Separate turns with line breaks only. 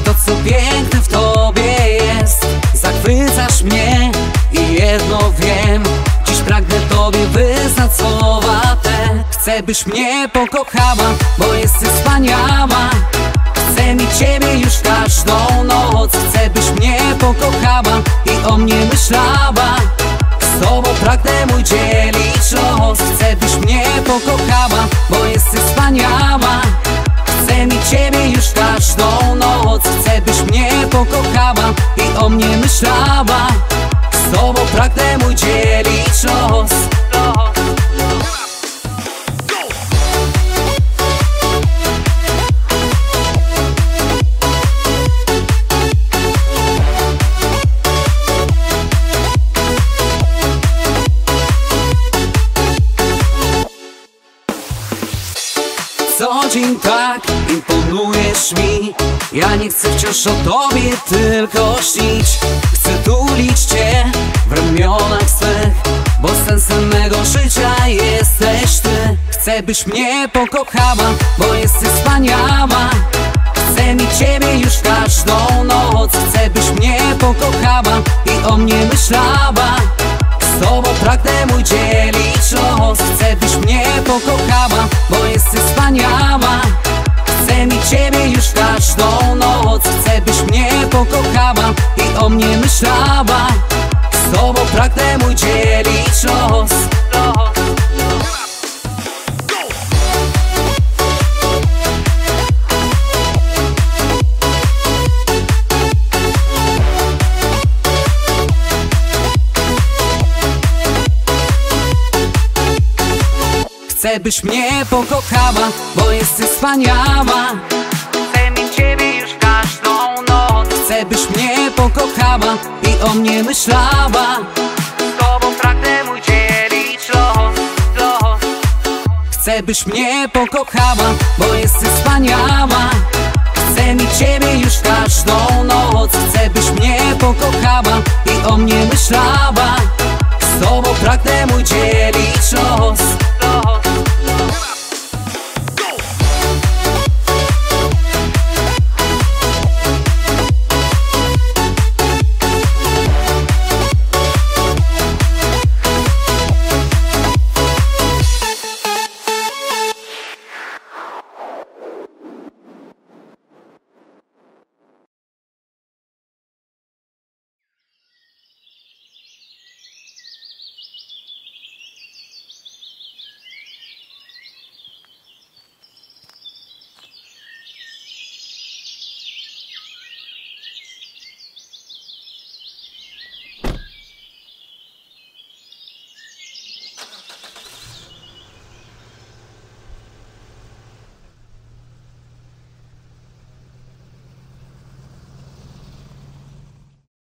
to, co piękne w tobie jest. Zachwycasz mnie i jedno wiem. Dziś pragnę tobie wyznać słowa te. Chcę, byś mnie pokochała, bo jesteś wspaniała. Chcę mieć ciebie już każdą noc. Chcę, byś mnie pokochała i o mnie myślała. Z tobą pragnę mój dzielić los. Chcę, byś mnie pokochała, bo jesteś wspaniała i Co dzień tak imponujesz mi. Ja nie chcę wciąż o tobie tylko śnić. Chcę tulić cię w ramionach swych Bo sensem mego życia jesteś ty. Chcę byś mnie pokochała, bo jesteś wspaniała. Chcę mieć ciebie już każdą noc. Chcę byś mnie pokochała i o mnie myślała. Z tobą pragnę mój dzielić los. Chcę byś mnie pokochała, bo jesteś wspaniała. Chcę mieć ciebie już każdą noc. Chcę byś mnie pokochała i o mnie myślała Chcę byś mnie pokochała, bo jesteś wspaniała. Chcę mieć ciebie już każdą noc. Chcę byś mnie pokochała i o mnie myślała. Z tobą pragnę mój dzielić los, los. Chcę byś mnie pokochała, bo jesteś wspaniała. Chcę mieć ciebie już każdą noc. Chcę byś mnie pokochała i o mnie myślała. Z tobą pragnę mój dzielić los